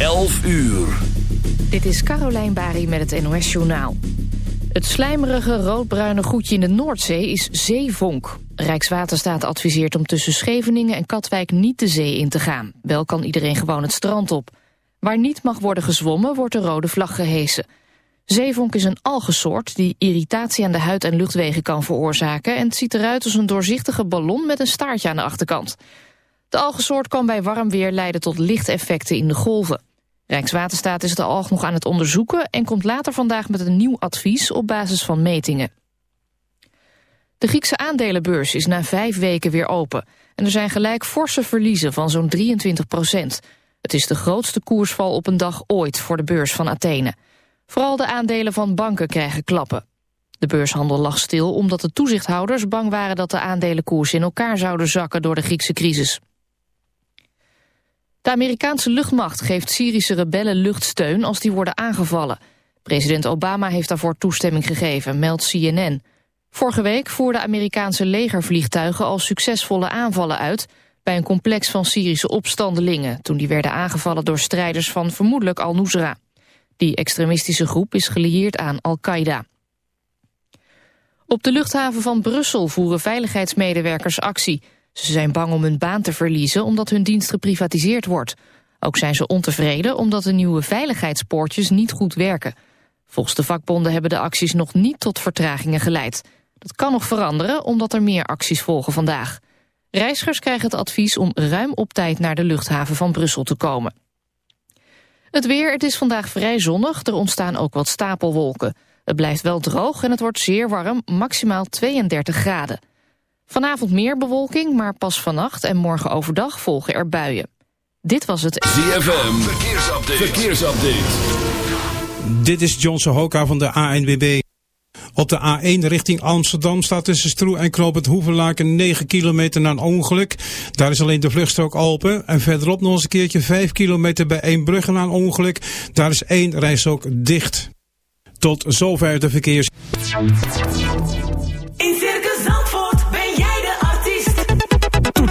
11 uur. Dit is Carolijn Bari met het NOS Journaal. Het slijmerige roodbruine goedje in de Noordzee is zeevonk. Rijkswaterstaat adviseert om tussen Scheveningen en Katwijk niet de zee in te gaan. Wel kan iedereen gewoon het strand op. Waar niet mag worden gezwommen wordt de rode vlag gehesen. Zeevonk is een algensoort die irritatie aan de huid en luchtwegen kan veroorzaken... en het ziet eruit als een doorzichtige ballon met een staartje aan de achterkant. De algensoort kan bij warm weer leiden tot lichteffecten in de golven. Rijkswaterstaat is de alg nog aan het onderzoeken... en komt later vandaag met een nieuw advies op basis van metingen. De Griekse aandelenbeurs is na vijf weken weer open... en er zijn gelijk forse verliezen van zo'n 23 procent. Het is de grootste koersval op een dag ooit voor de beurs van Athene. Vooral de aandelen van banken krijgen klappen. De beurshandel lag stil omdat de toezichthouders bang waren... dat de aandelenkoers in elkaar zouden zakken door de Griekse crisis. De Amerikaanse luchtmacht geeft Syrische rebellen luchtsteun als die worden aangevallen. President Obama heeft daarvoor toestemming gegeven, meldt CNN. Vorige week voerden Amerikaanse legervliegtuigen al succesvolle aanvallen uit... bij een complex van Syrische opstandelingen... toen die werden aangevallen door strijders van vermoedelijk Al-Nusra. Die extremistische groep is gelieerd aan Al-Qaeda. Op de luchthaven van Brussel voeren veiligheidsmedewerkers actie... Ze zijn bang om hun baan te verliezen omdat hun dienst geprivatiseerd wordt. Ook zijn ze ontevreden omdat de nieuwe veiligheidspoortjes niet goed werken. Volgens de vakbonden hebben de acties nog niet tot vertragingen geleid. Dat kan nog veranderen omdat er meer acties volgen vandaag. Reizigers krijgen het advies om ruim op tijd naar de luchthaven van Brussel te komen. Het weer, het is vandaag vrij zonnig, er ontstaan ook wat stapelwolken. Het blijft wel droog en het wordt zeer warm, maximaal 32 graden. Vanavond meer bewolking, maar pas vannacht en morgen overdag volgen er buien. Dit was het... ZFM, verkeersupdate. verkeersupdate. Dit is John Sohoka van de ANWB. Op de A1 richting Amsterdam staat tussen Stroe en Knoopend Hoevenlaken 9 kilometer na een ongeluk. Daar is alleen de vluchtstrook open. En verderop nog eens een keertje 5 kilometer bij Eembrugge na een ongeluk. Daar is één rijstrook dicht. Tot zover de verkeers.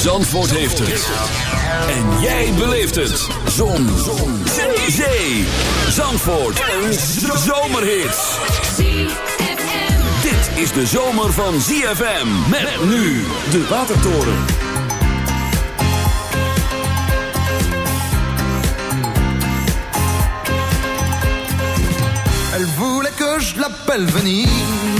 Zandvoort heeft het. En jij beleeft het. Zon. Zon. Zee. Zandvoort. Een zomerhit. Dit is de zomer van ZFM. Met nu de Watertoren. Elle voulait que je l'appelle Venise.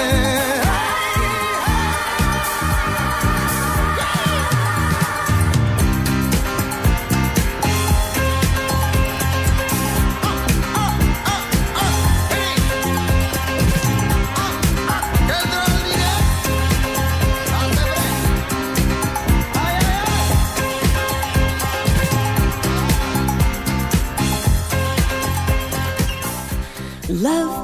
Love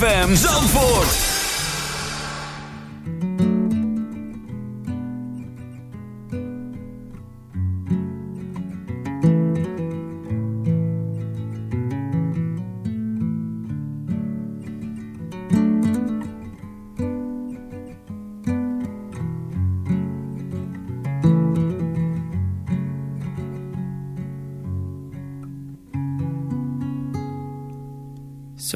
ZFM Zandvoort.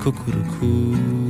Cuckoo.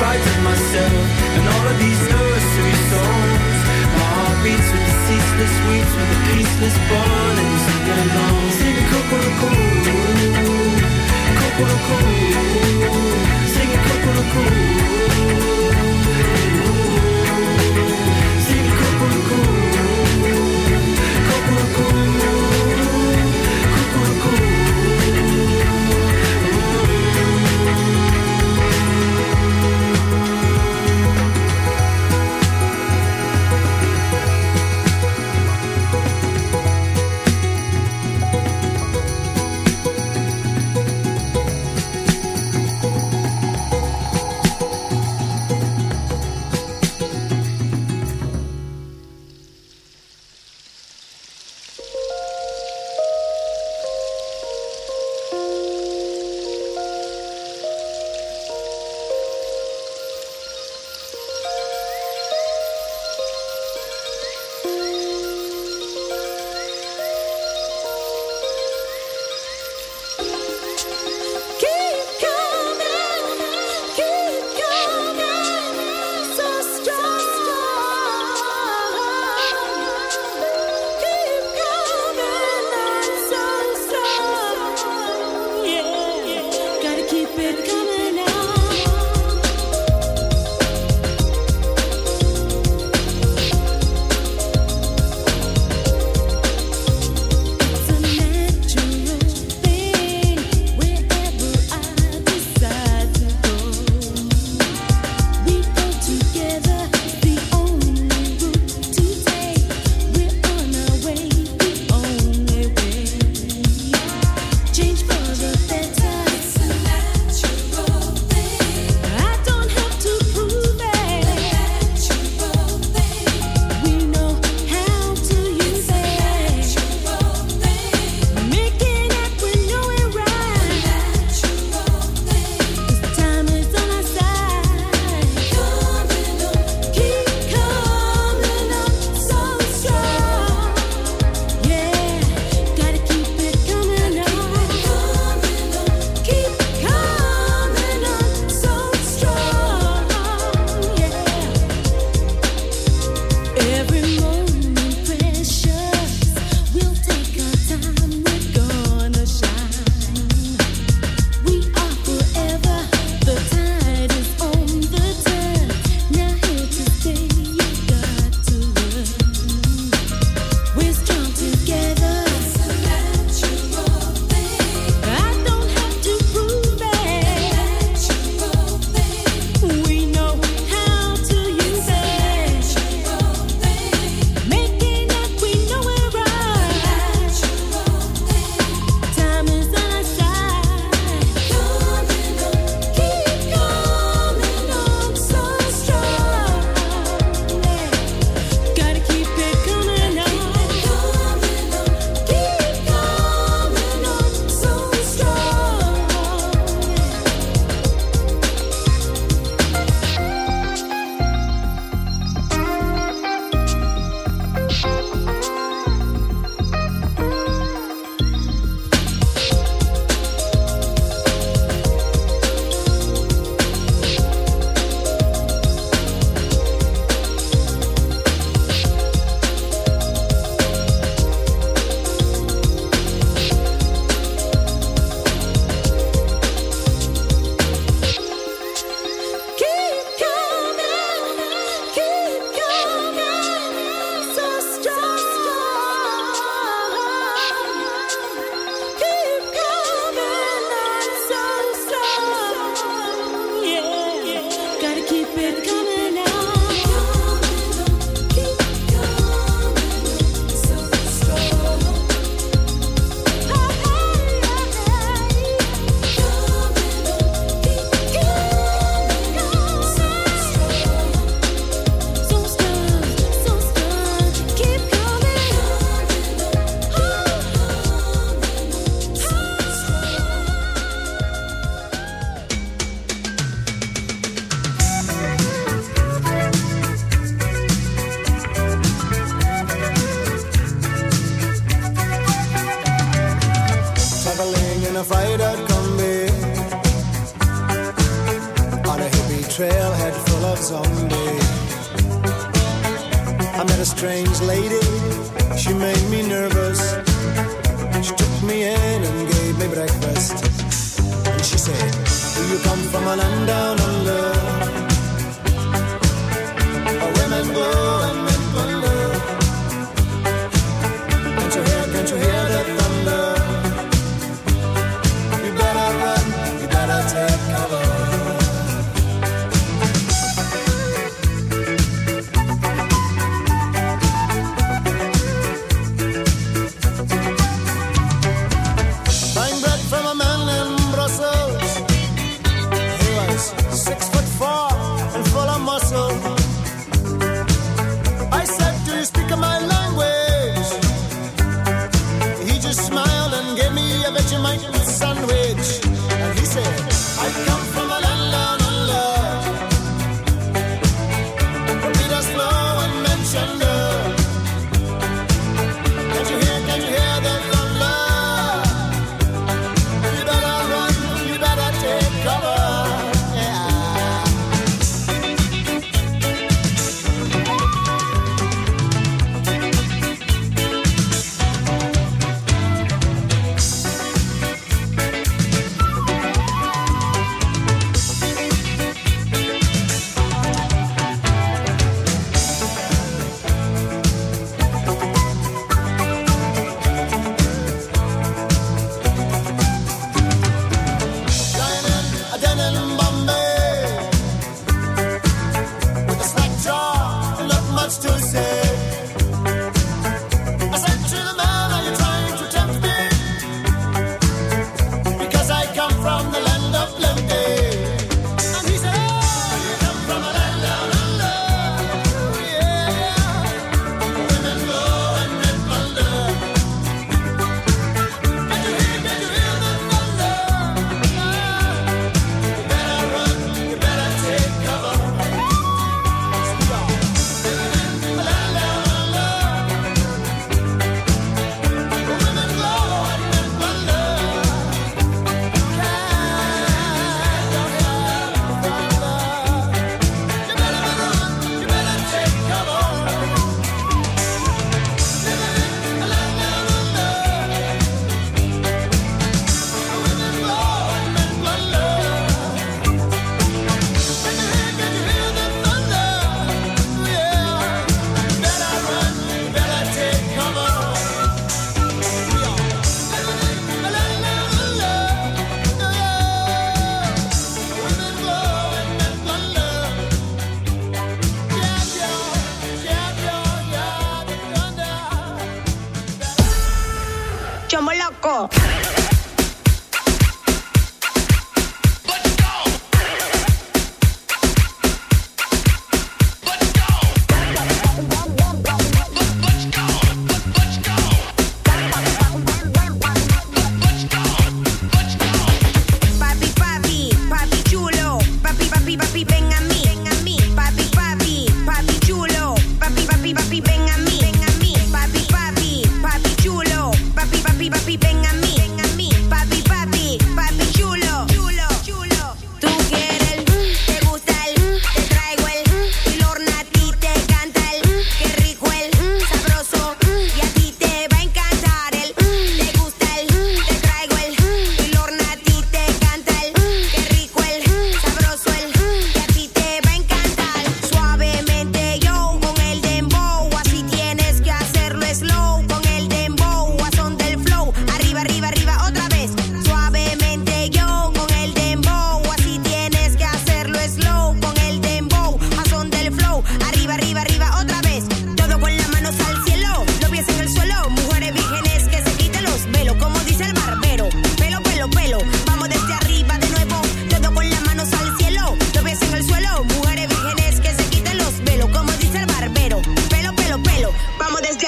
of myself and all of these nursery songs. My heart beats with the ceaseless weeps, with the peaceless burning to belong. Sing cuckoo-coo, cuckoo-coo,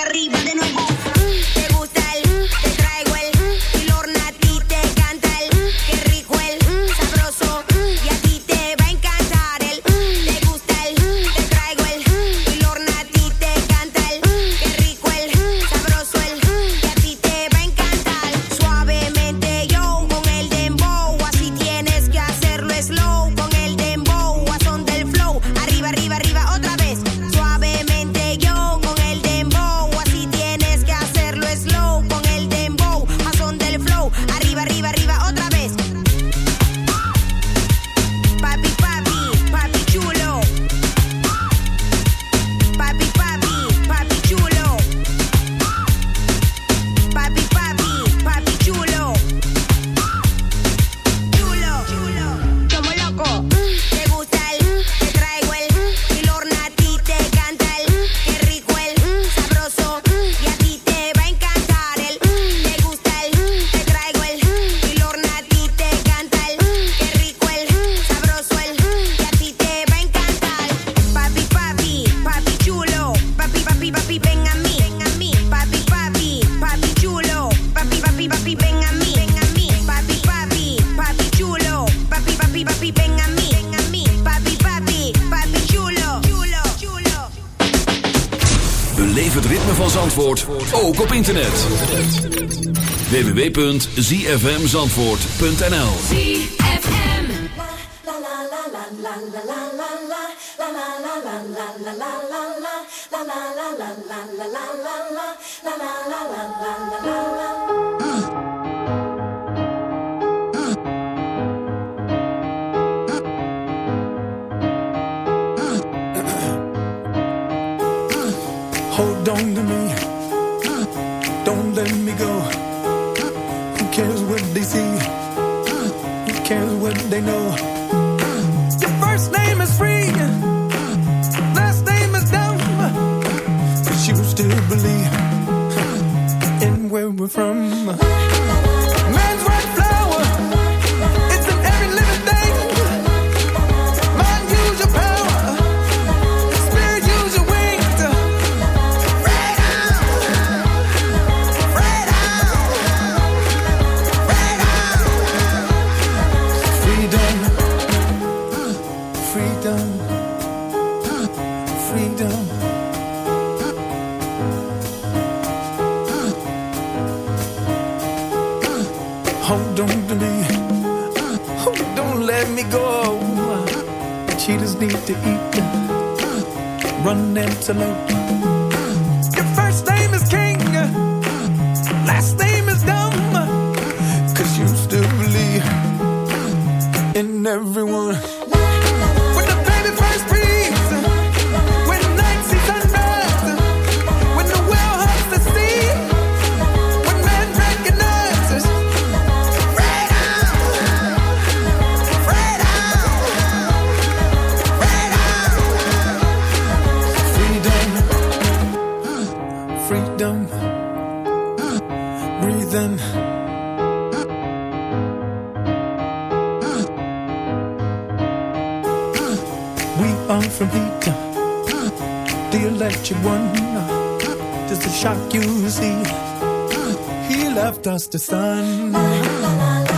arriba www.zfmzandvoort.nl Hold on to me, don't electric one. Just to shock you, see, ah, he left us the sun.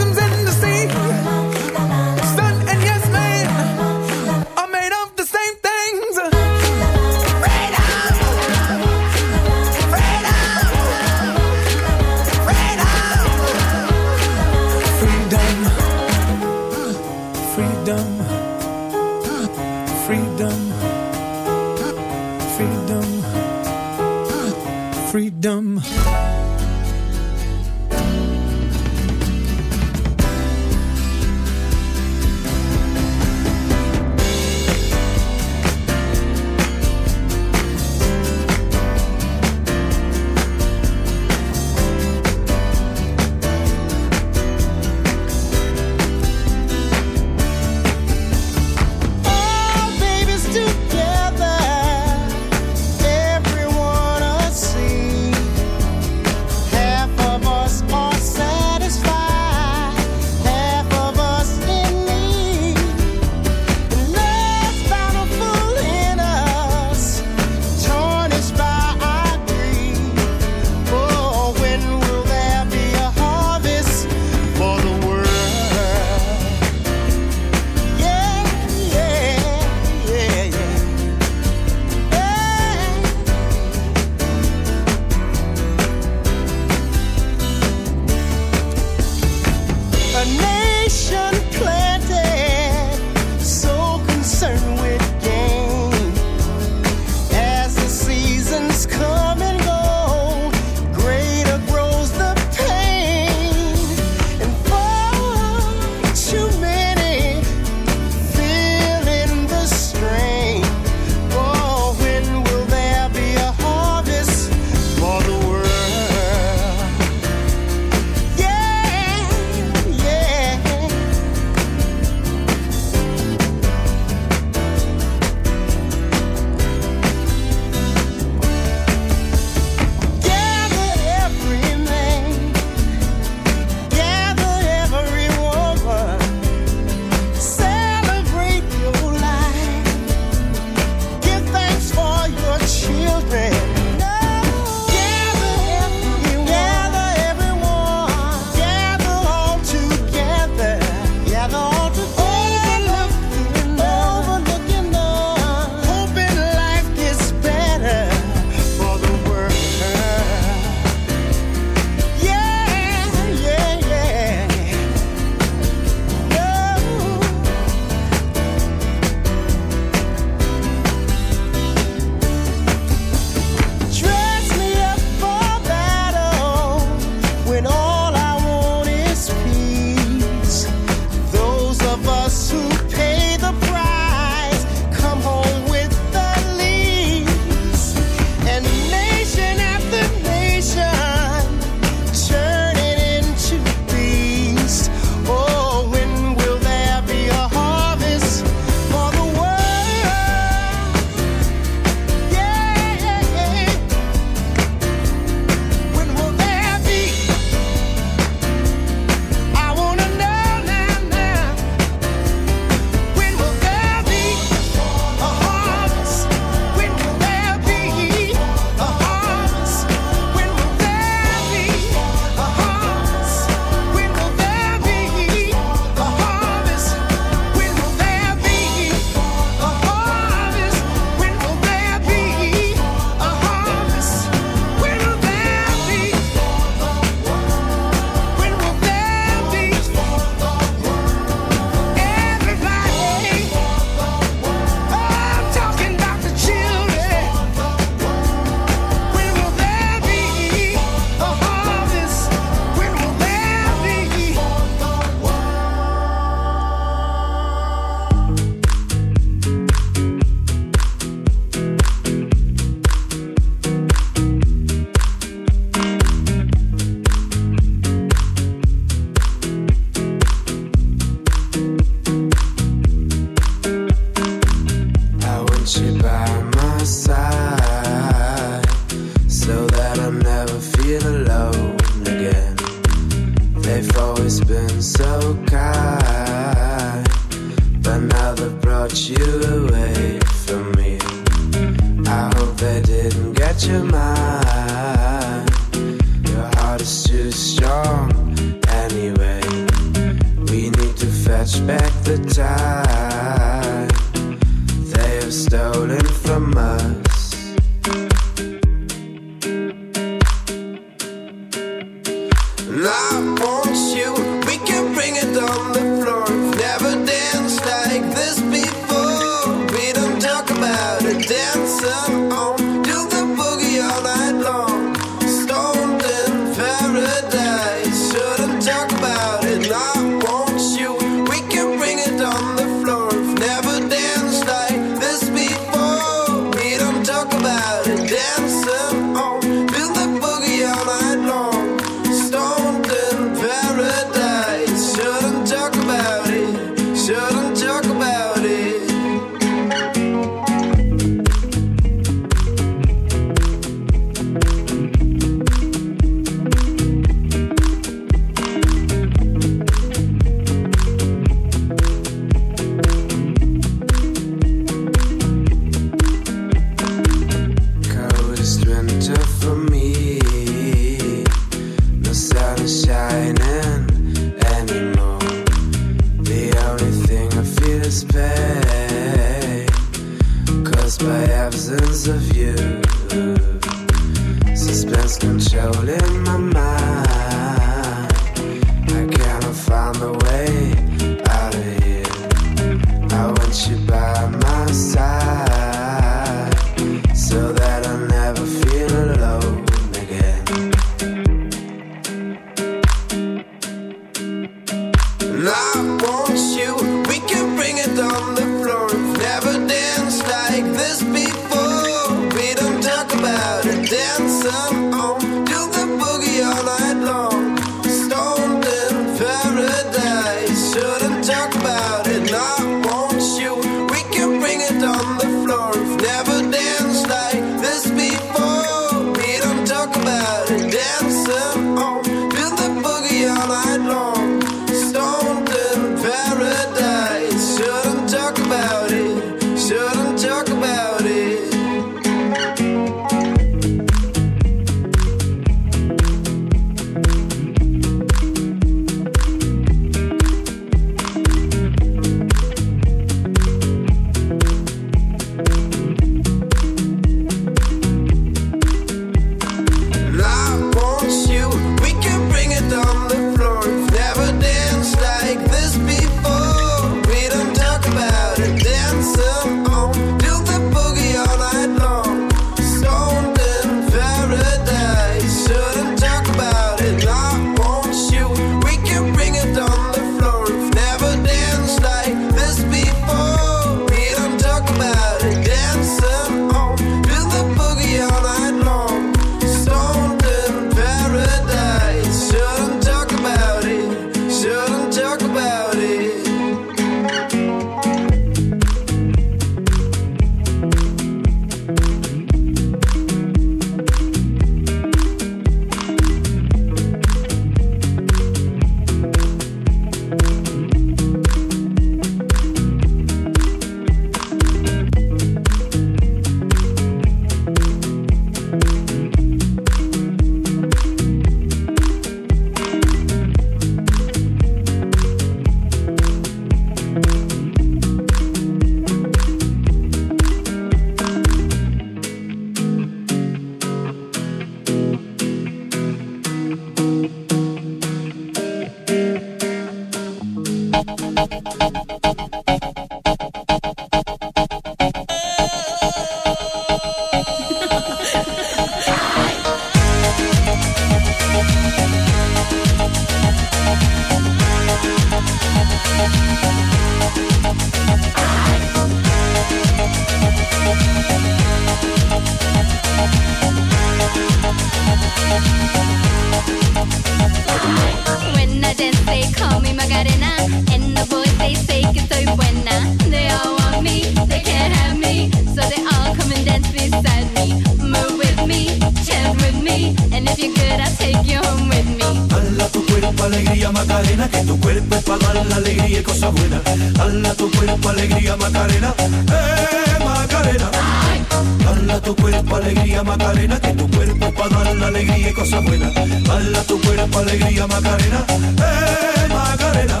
Alegría, Macarena, que tu cuerpo para dar la alegría y cosas buenas. Dale a tu cuerpo alegría, Macarena. Eh, Macarena.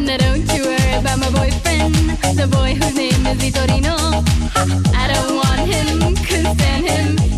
Now don't you worry about my boyfriend, the boy whose name is Vitorino. I don't want him, couldn't stand him,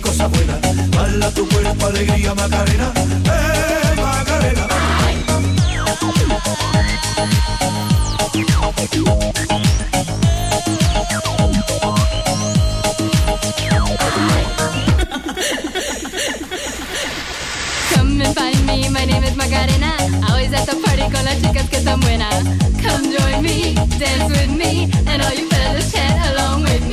Y cosas buenas. Tu cuerpo alegría Macarena, eh Macarena. Come and find me, my name is Macarena. Always at the party con las chicas que están buenas. Come join me, dance with me, and all you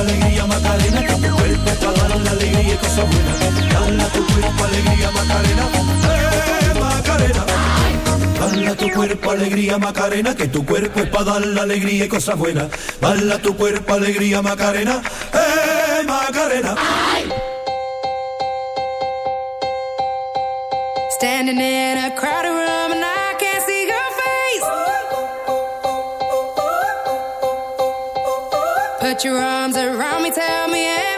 Alegría Macarena, que tu cuerpo es para dar la alegría y cosas buenas. Dale a tu cuerpo alegría Macarena, eh Macarena. Dale a tu cuerpo alegría Macarena, que tu cuerpo es para dar la alegría y cosas buenas. Dale a tu cuerpo alegría Macarena, eh Macarena. Standing in a crowded room and I can't see your face. Put your arms around tell me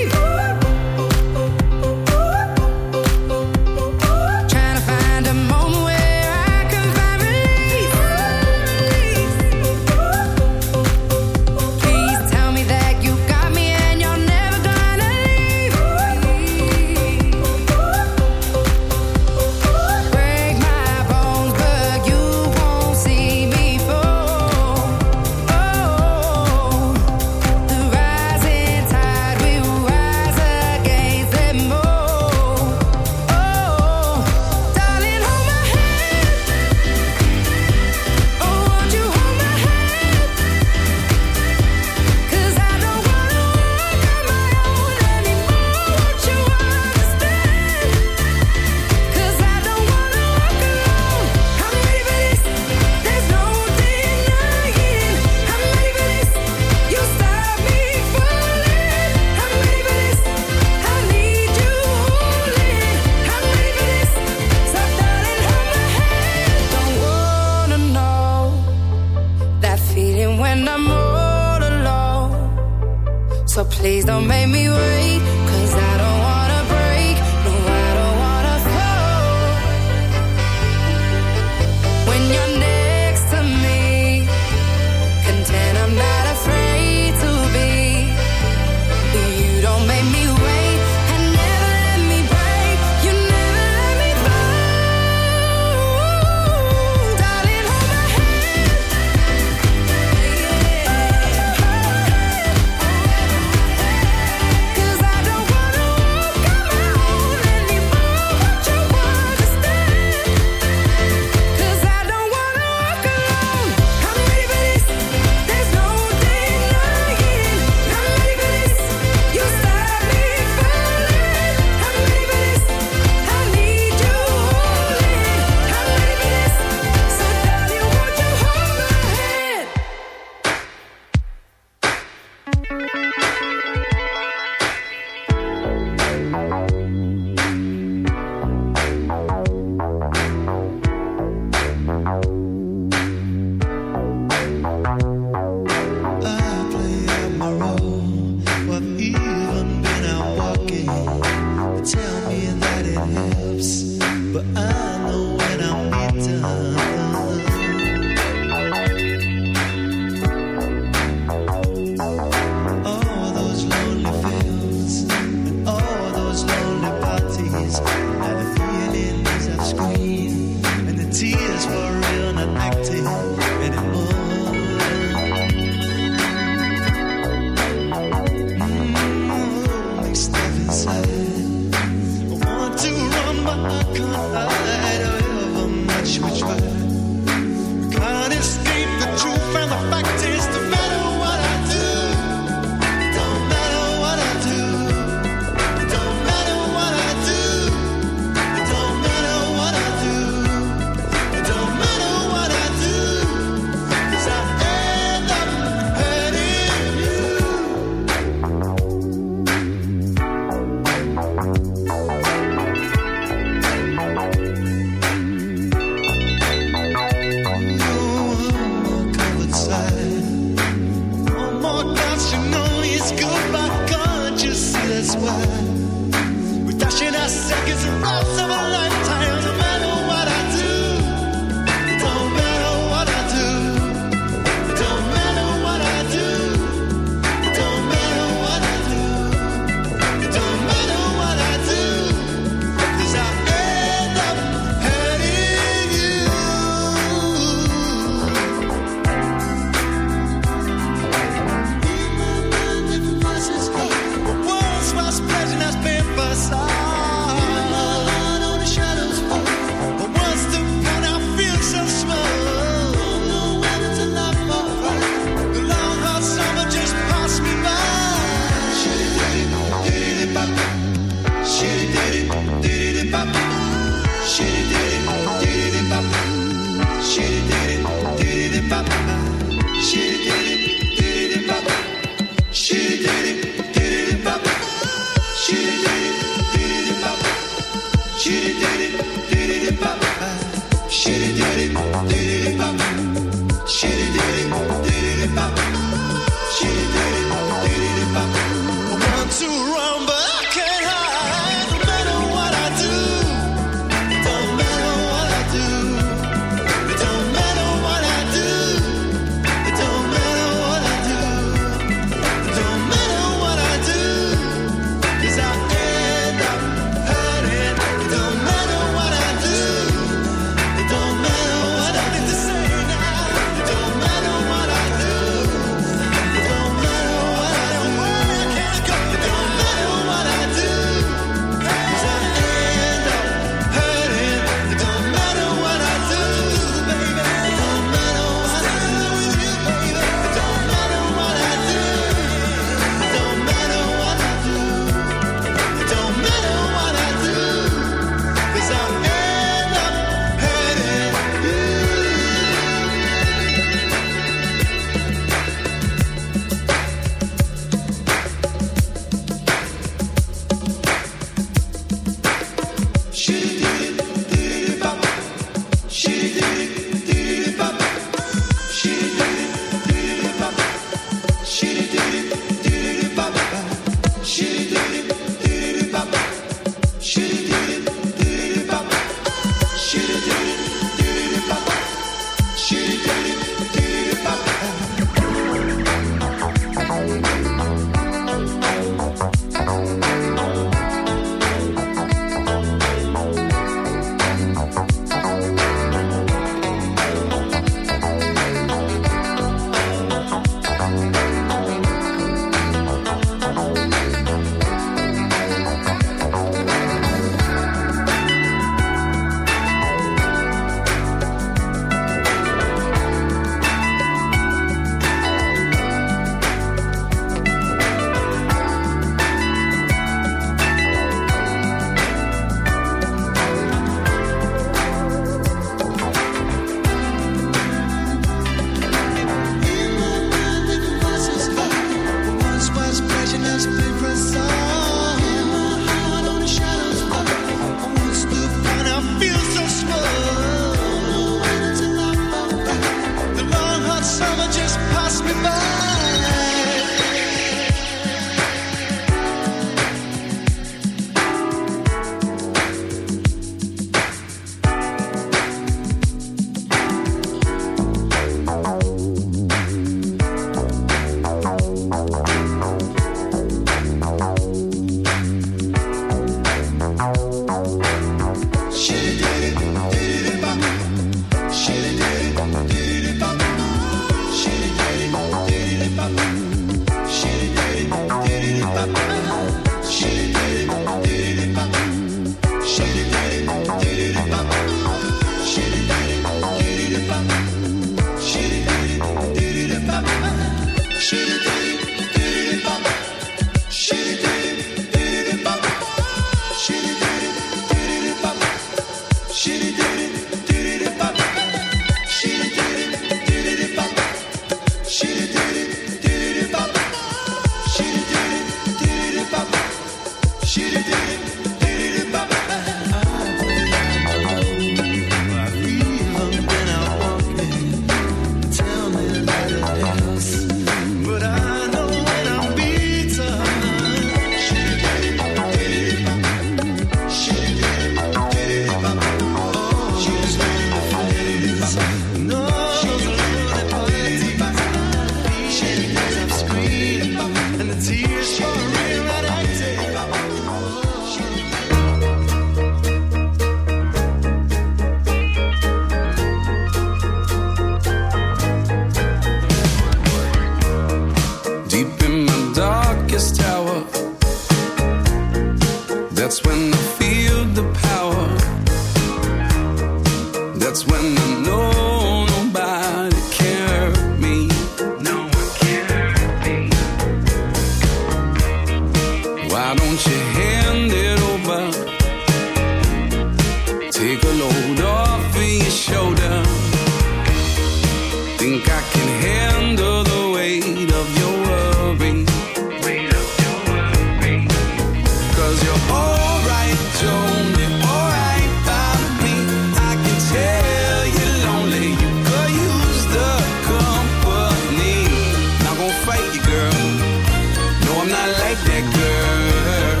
that girl.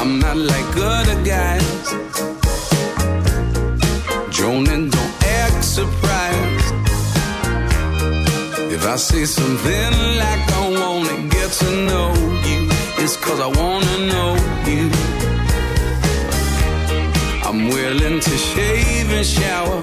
I'm not like other guys. Joan and don't act surprised. If I say something like I wanna get to know you, it's cause I wanna know you. I'm willing to shave and shower